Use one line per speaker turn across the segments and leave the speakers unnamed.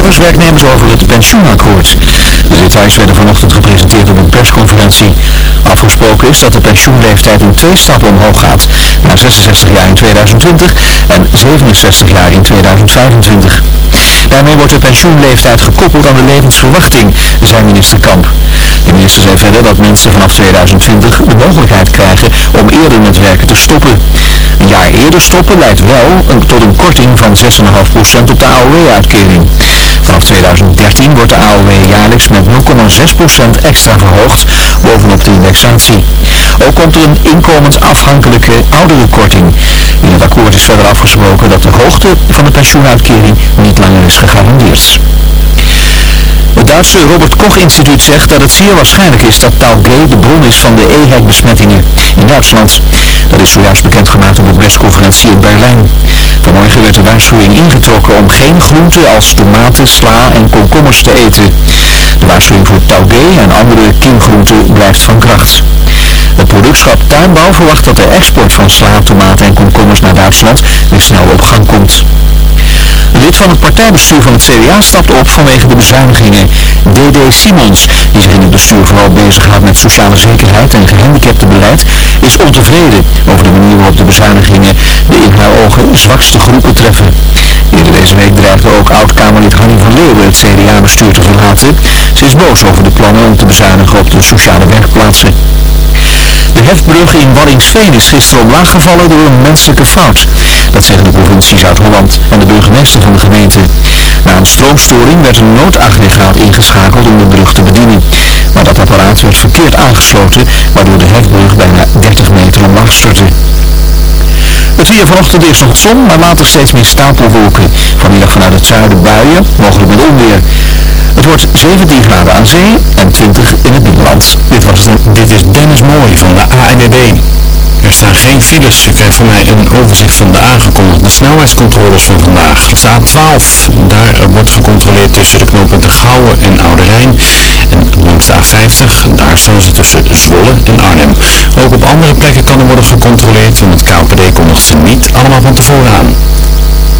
werkgevers-werknemers over het pensioenakkoord. De details werden vanochtend gepresenteerd op een persconferentie. Afgesproken is dat de pensioenleeftijd in twee stappen omhoog gaat. Naar 66 jaar in 2020 en 67 jaar in 2025. Daarmee wordt de pensioenleeftijd gekoppeld aan de levensverwachting, zei minister Kamp. De minister zei verder dat mensen vanaf 2020 de mogelijkheid krijgen om eerder met werken te stoppen. Een jaar eerder stoppen leidt wel tot een korting van 6,5% op de AOW-uitkering. Vanaf 2013 wordt de AOW jaarlijks met 0,6% extra verhoogd bovenop de Ook komt er een inkomensafhankelijke ouderenkorting. In het akkoord is verder afgesproken dat de hoogte van de pensioenuitkering niet langer is gegarandeerd. Het Duitse Robert Koch instituut zegt dat het zeer waarschijnlijk is dat Taugé de bron is van de EHEC-besmettingen in Duitsland. Dat is zojuist bekendgemaakt op een persconferentie in Berlijn. Vanmorgen werd de waarschuwing ingetrokken om geen groenten als tomaten, sla en komkommers te eten. De waarschuwing voor Taugé en andere kiemgroenten blijft van kracht. Het productschap Tuinbouw verwacht dat de export van sla, tomaten en komkommers naar Duitsland weer snel op gang komt. Een lid van het partijbestuur van het CDA stapt op vanwege de bezuinigingen. D.D. Simons, die zich in het bestuur vooral bezighoudt met sociale zekerheid en gehandicaptenbeleid, is ontevreden over de manier waarop de bezuinigingen de in haar ogen zwakste groepen treffen. Eerder deze week dreigde ook oud-Kamerlid Hanny van Leeuwen het CDA-bestuur te verlaten. Ze is boos over de plannen om te bezuinigen op de sociale werkplaatsen. De hefbrug in Waddinxveen is gisteren omlaag gevallen door een menselijke fout. Dat zeggen de provincie Zuid-Holland en de burgemeester van de gemeente. Na een stroomstoring werd een noodaggregaat ingeschakeld om de brug te bedienen. Maar dat apparaat werd verkeerd aangesloten, waardoor de hefbrug bijna 30 meter omlaag stortte. Weer vanochtend eerst nog zon, maar later steeds meer stapelwolken. Vanmiddag vanuit het zuiden buien, mogelijk met onweer. Het wordt 17 graden aan zee en 20 in het binnenland.
Dit, was dit is Dennis Mooij van de ANWB. Er staan geen files. U krijgt van mij een overzicht van de aangekondigde snelheidscontroles van vandaag. De A12, daar wordt gecontroleerd tussen de knooppunten Gouwen en Oude Rijn. En langs de A50, daar staan ze tussen Zwolle en Arnhem. Ook op andere plekken kan er worden gecontroleerd, want het KPD kondigt ze niet allemaal van tevoren aan.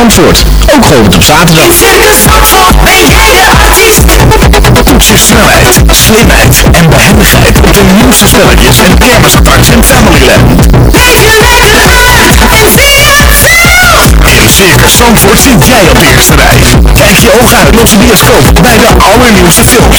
ook geopend op zaterdag. Toets je snelheid, slimheid en behendigheid op de nieuwste spelletjes en kermisattracties en Familyland. In Circus Zandvoort zit jij op de eerste rij. Kijk je ogen uit onze bioscoop bij de allernieuwste films.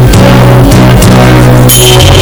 you.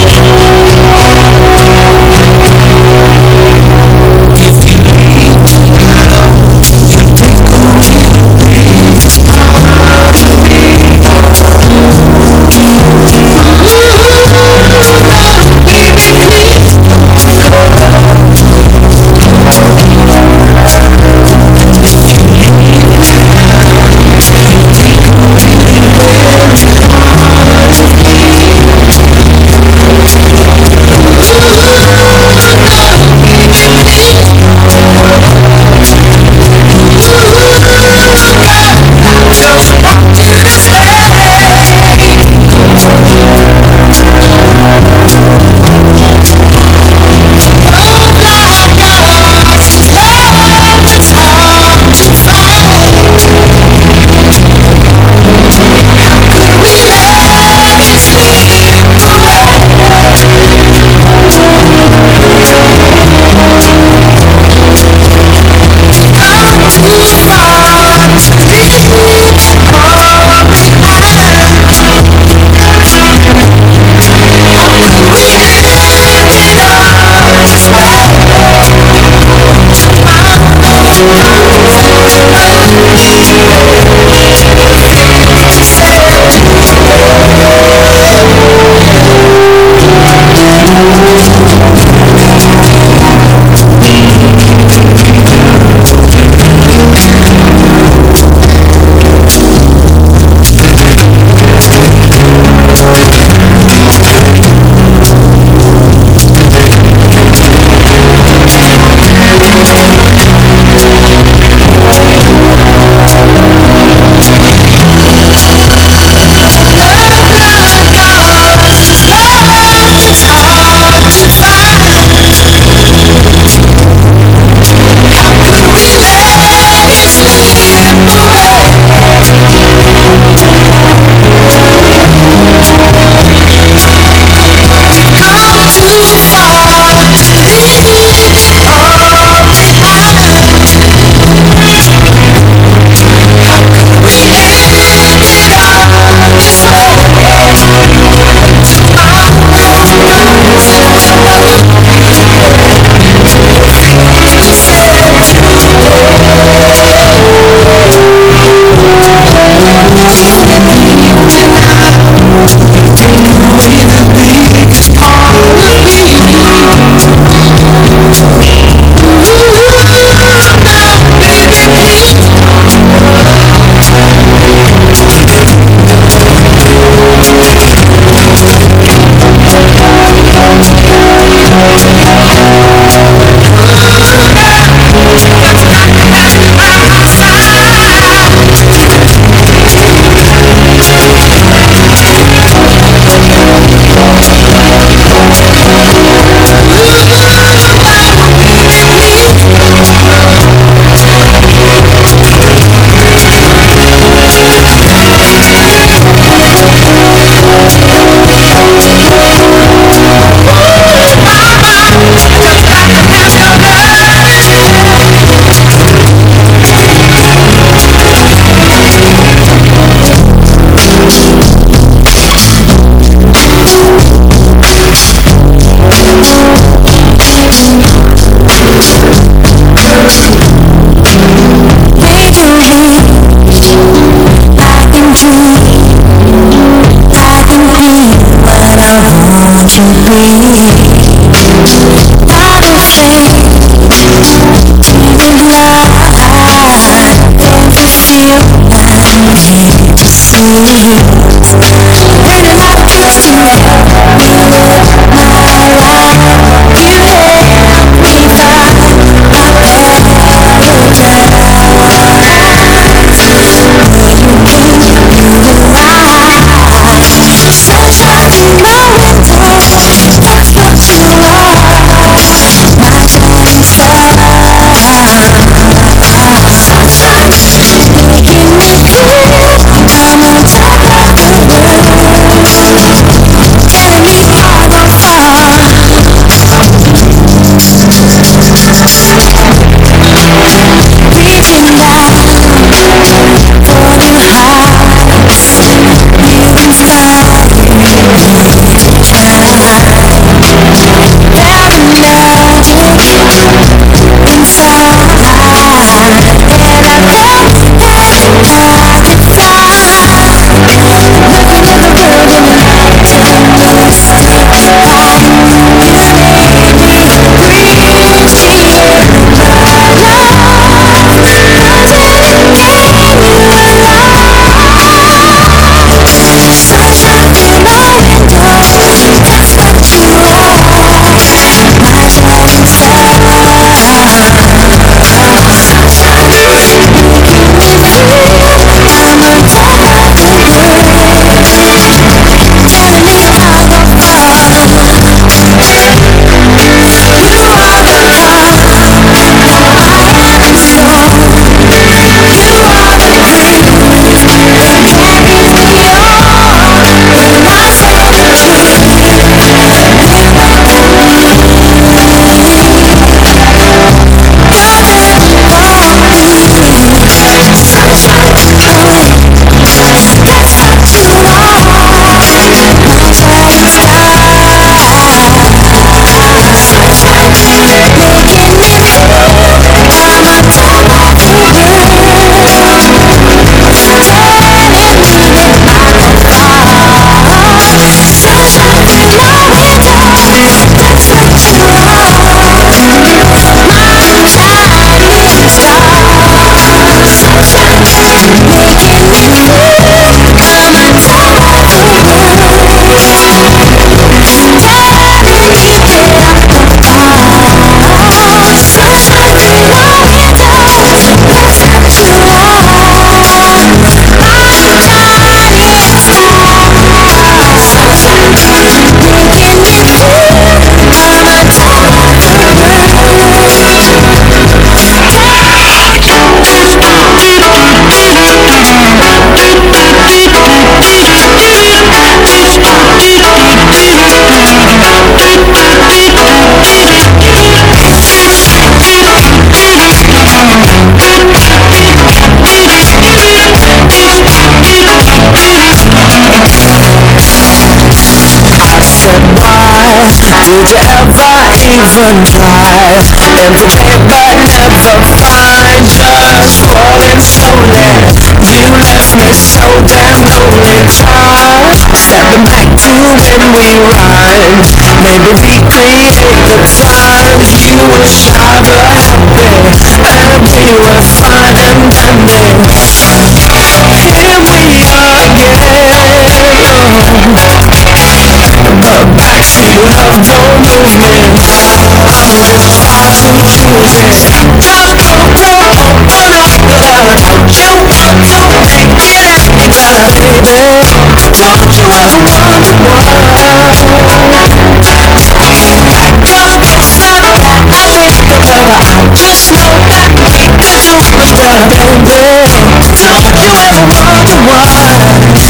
Try And to paper never find Just falling slowly You left me so damn lonely Time Stepping back to when we rhymed. Maybe recreate the times You were shy but happy And we were fine and dandy Here we are again. The you have no me. I am choosing Gotta go down on our blood Don't you want to make it better, baby Don't you ever wonder why Gotta go slow always the better I just know that we can do better, baby Don't you ever wonder why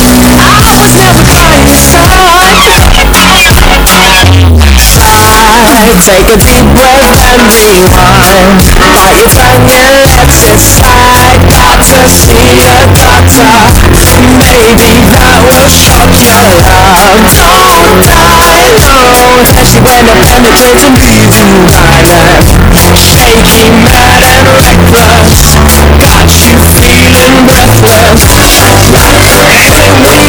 lights I could take what everyone But if I can let this slide Got to see a doctor. Maybe that will shock your love. Don't die alone As she went up penetrating reason why I'm Shaky, mad and reckless. Got you feeling breathless.
Right here in the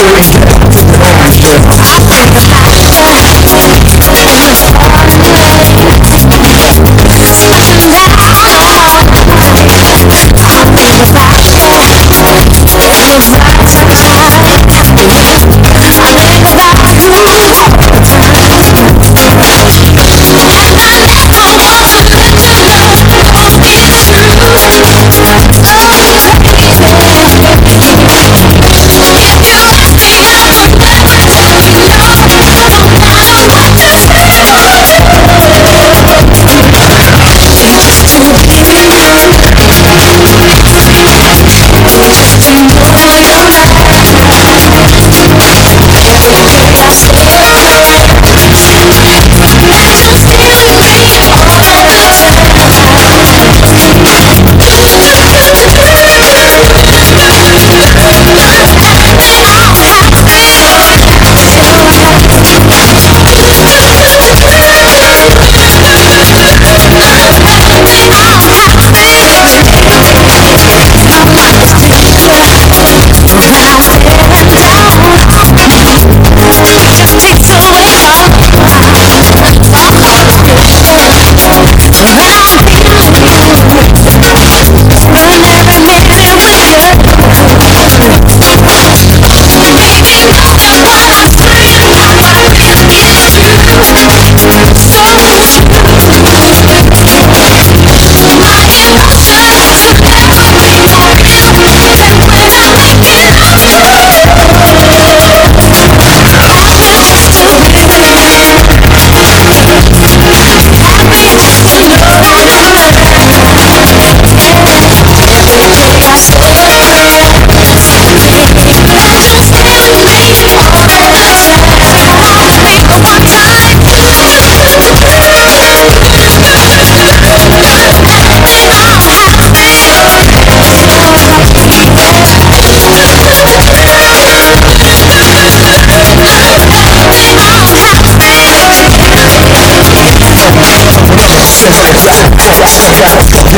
to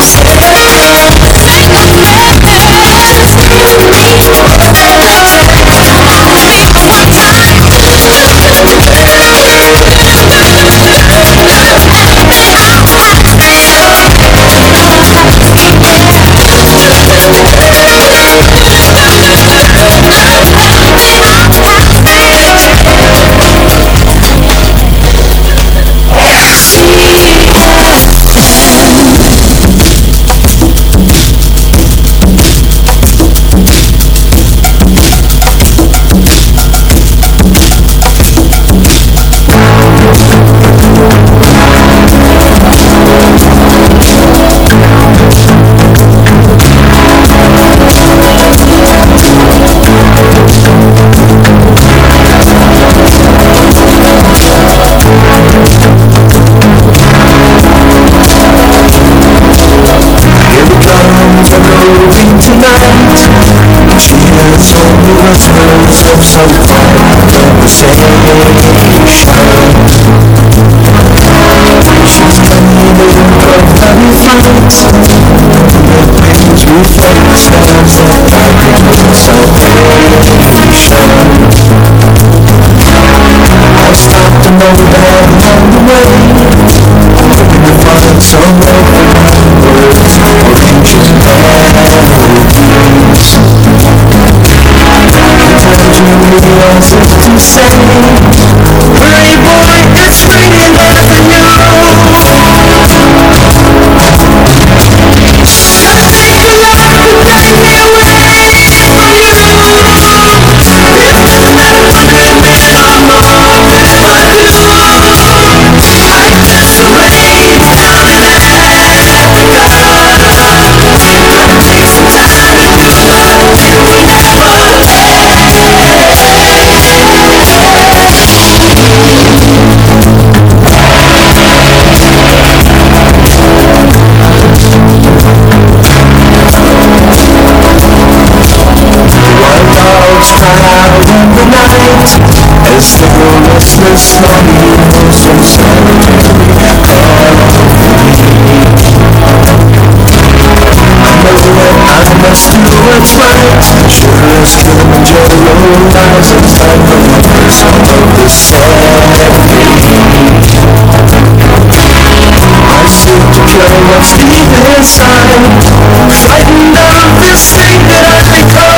you so, so far, so, say? There's nothing to say Pretty boy, it's raining and flight Sugar is Kilimanjaro lies inside the lovers of the sea I seem to care what's deep inside Frightened of this thing that I've become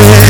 yeah.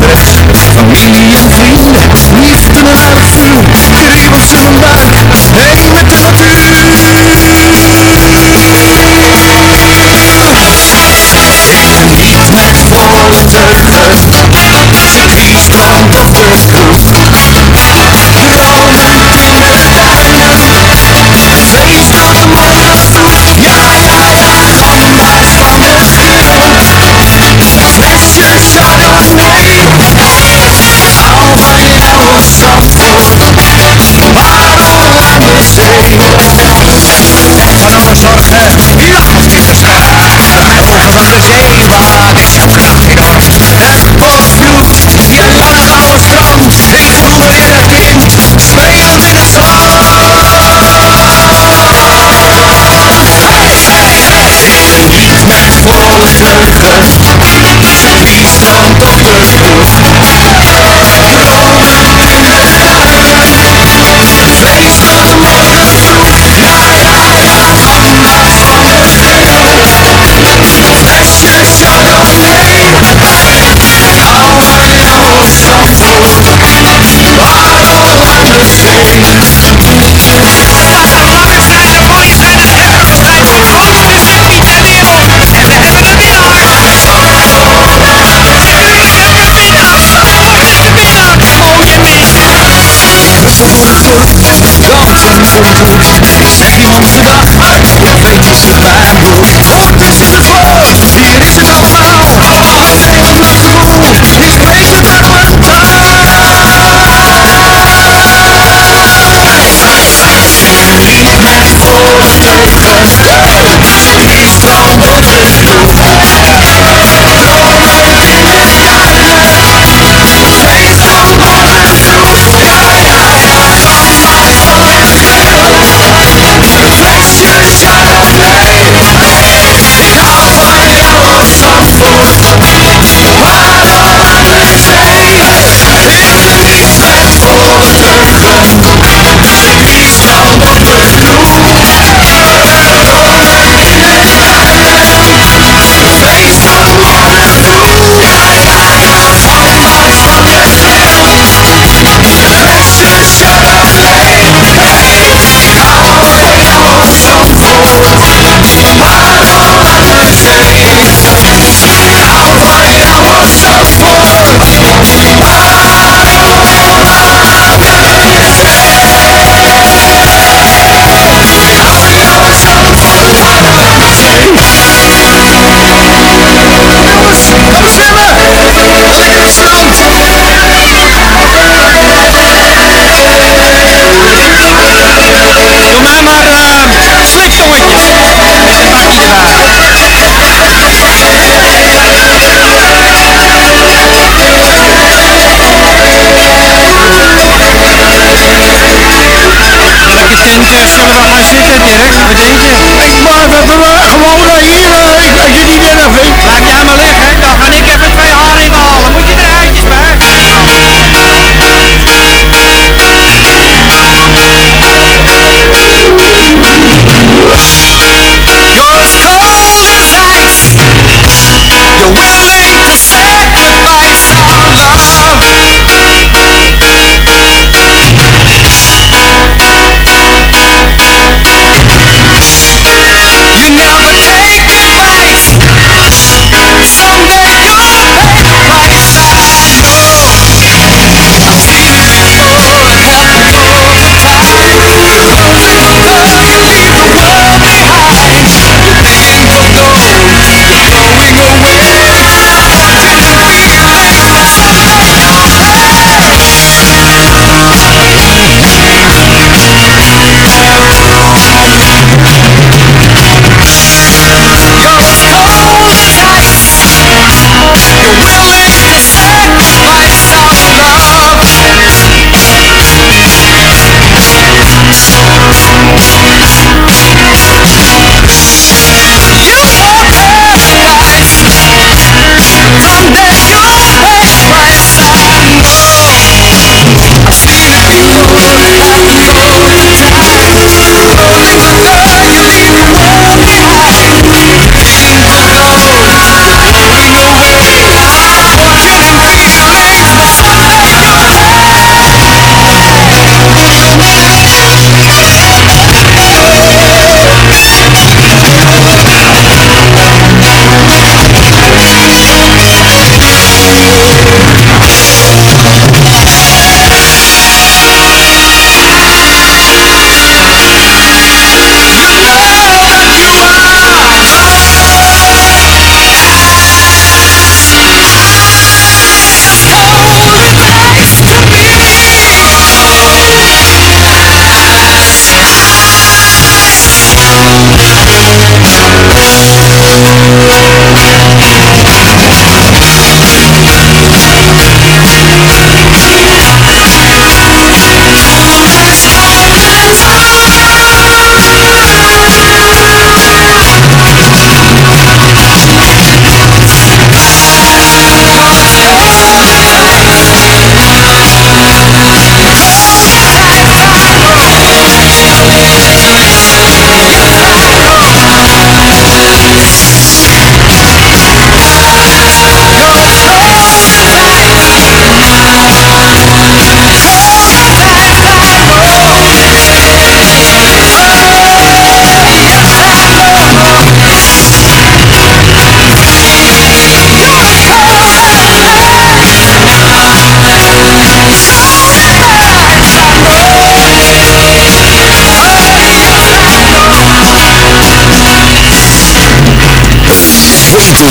quadras
família.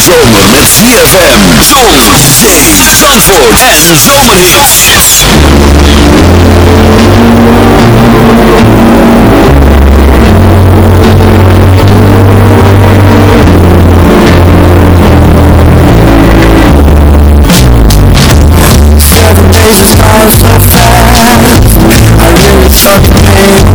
zomer met ZFM. Zon, zee, zandvoort en de.
Seven days is so fast I really start to pay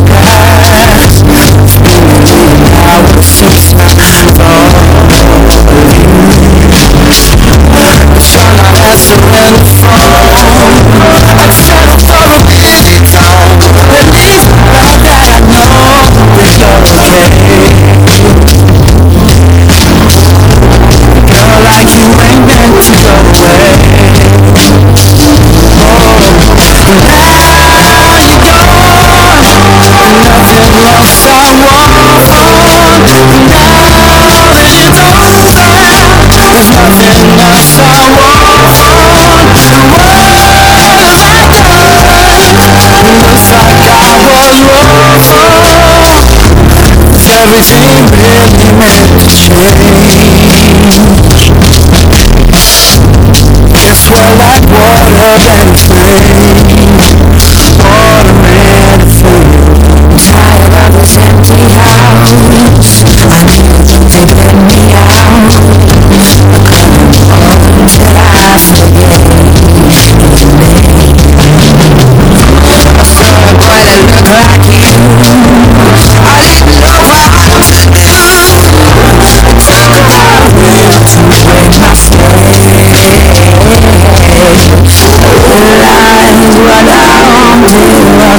everything really meant to change It's what I want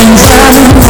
Sometimes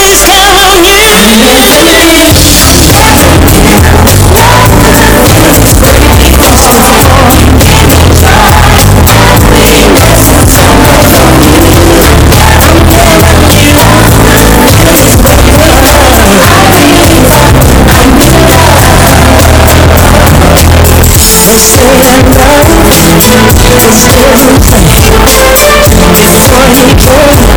Thank you.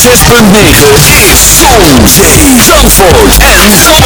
6.9 Zon, Zee, Zandvoort. en Zon.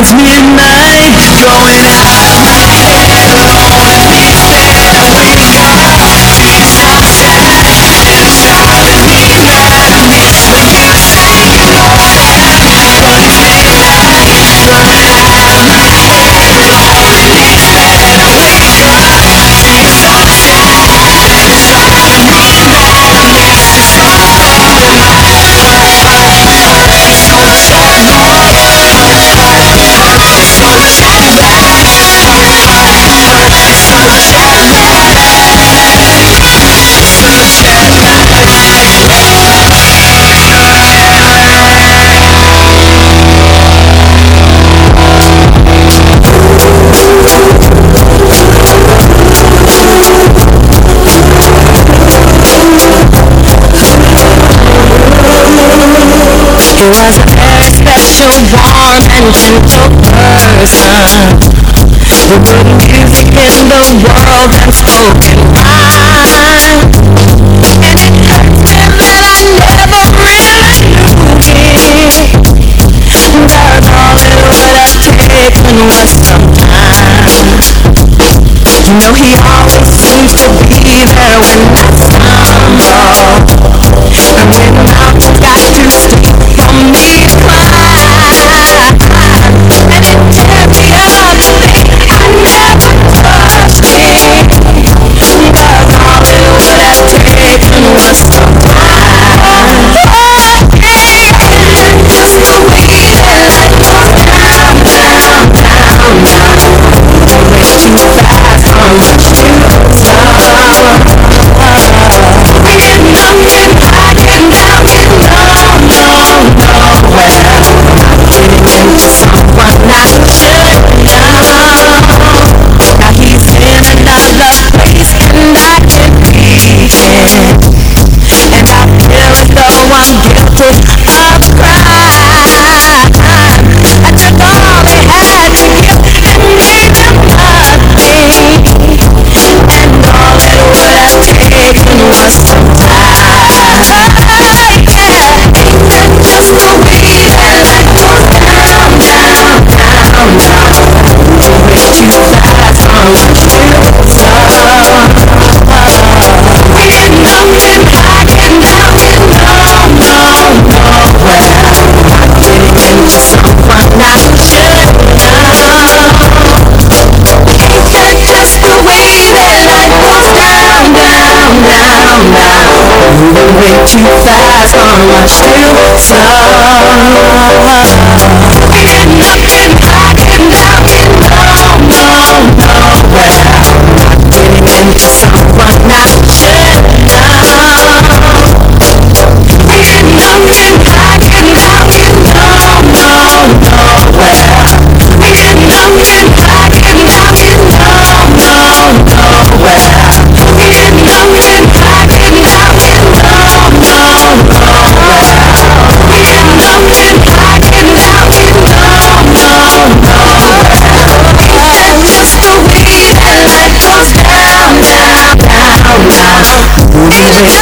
It's me. such a warm and gentle person. The good music in the world and spoken by. And it hurts me that I never really knew it. That all it would have taken was some time. You know he always seems to be there when I stumble. And when I'm
sound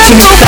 Nation.